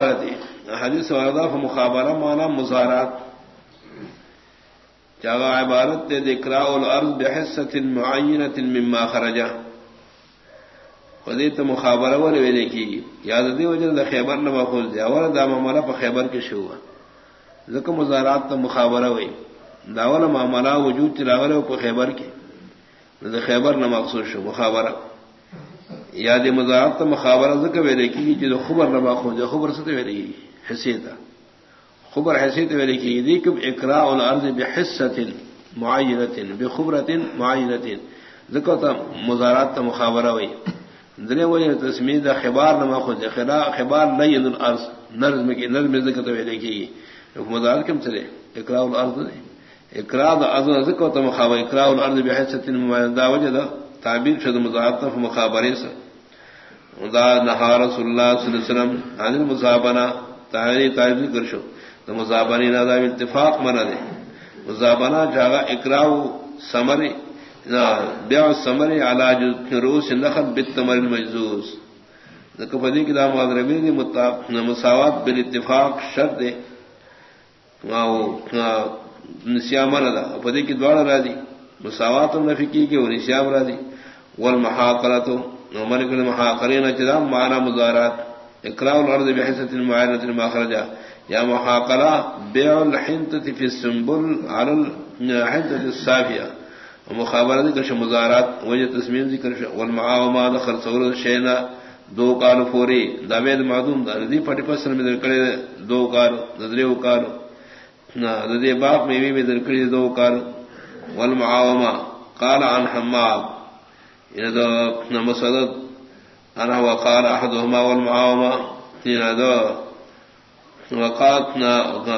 حدیث وردہ مخابرہ مانا مزارات. جگہ عبارت دے دکرا الارض بحصت معینت مما خرجا خدیت مخابرہ ور ویلے کی یاد دی وجہ دا خیبر نہ ماخوذ دیا ور دا معاملہ پہ خیبر کے شو ذکر مزارات تو مخابرہ ہوئی داول معاملہ وجود چلاور پہ خیبر کے. خیبر نہ مخصوص شو، مخابرہ. یاد مزارات تو مخابرہ ذکر ویلے کی جو خبر نہ ماخوذ خبر سے ویلے کی حیثیت خبر حیثیت ویلے کی دی کب اقراء الارض بحصت معینت بخبرت معینت ذکر تا مزارات تا مخابرہ ہوئی دنے وجہ تسمید خبار نما خود خبار لین الارض. نرم کی نرم ذکر تو ویلے کی مزارات کم چلے اقراء الارض دے اقراء الارض ذکر تا مخابرہ اقراء الارض بحصت معینت دا وجہ دا تعبیر شد مزارات تا مخابرے سے دا نہا رسول اللہ صلی اللہ علیہ وسلم یعنی عن المصابنہ تاہری تعبیر کرشو تو مزابانی نادا اتفاق منا دے. مزابنا جاگا اکراو سمری بیا سمری علاج روس نخل بالتمر المجزوز. کپدی کی دام ربی دی مساوات بالاتفاق شرط دے. نسیام دا. پدی کی دوڑ را دی. مساوات نفی کی کہ وہ نسیام را دی والمحاقرہ تو عمر کے محاقرین اچھا چدام معنی مزارات اقراء الارض بحثة المعينة المخرجة یا محاقلہ بیع الحنتت فی السنبل علی الحنتت الصافیہ مخابرہ ذکر شو مزارات وجہ تسمیم ذکر شو۔ والمعاوما دخل صور شینا، دو کالو فوری۔ دا بید معدوم دا دی پٹی پسر میں درکڑی دو کالو دریو کالو دی باپ میں بھی درکڑی دو کالو والمعاوما قال عن حماد. یہ دو مسدد انا وقال احدهما والمعاوما تین دو وقات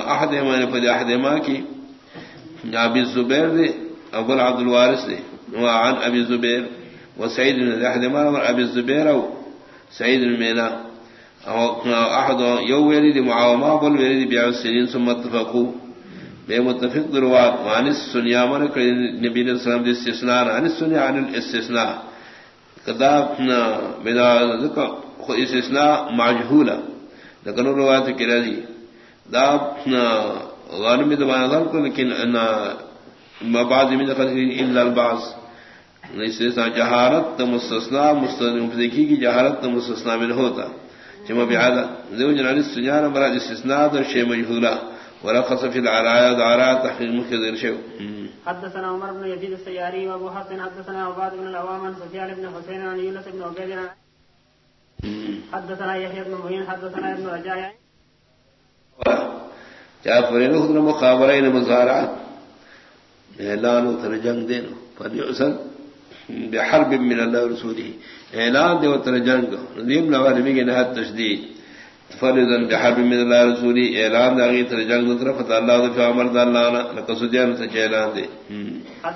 احد میں فد احد ما کی ابی زبیر دے ابو عبد الوارث دے وعن ابي زبير وسعيد بن احد ما اور ابي سعيد بن مینا او احد یو ویلی دی بل ویلی دی بیع السنین ثم اتفقوا. بے متفق دروات وعن السنیا من نبی صلی اللہ علیہ استثناء عن السنیا عن الاستثناء۔ بنا ذکر استثناء مجهولا لیکن روایت کی رضی دا غالم دبان ظل کو، لیکن بعض من دخل الا البعض استثناء جہارت مستثناء مستثناء کی جہارت مستثناء من ہوتا۔ جمع بعدا ذو جلال السجان مراد استثناء در شيء مجهولا ورقص في العرايا دعراء تحقيق مخذر شيء. حدثنا عمر بن يزيد السياري وابو حسن حدثنا عباد بن العوام سفيان بن حسين عن يونس بن عبيد حدثنا يحيى بن معين حدثنا ابن رجاء. جعفر خود مخابرہ ان مزارات اعلان اتر جنگ دین فلیعسن بحرب من اللہ رسوله اعلان دے اتر جنگ ندیم نوالی بھی فرزن بحرب من اللہ رسولی، اعلان دے اتر جنگ اتر طرف اللہ دفع عمر دا اللہ لکسودیان سچ اعلان دے۔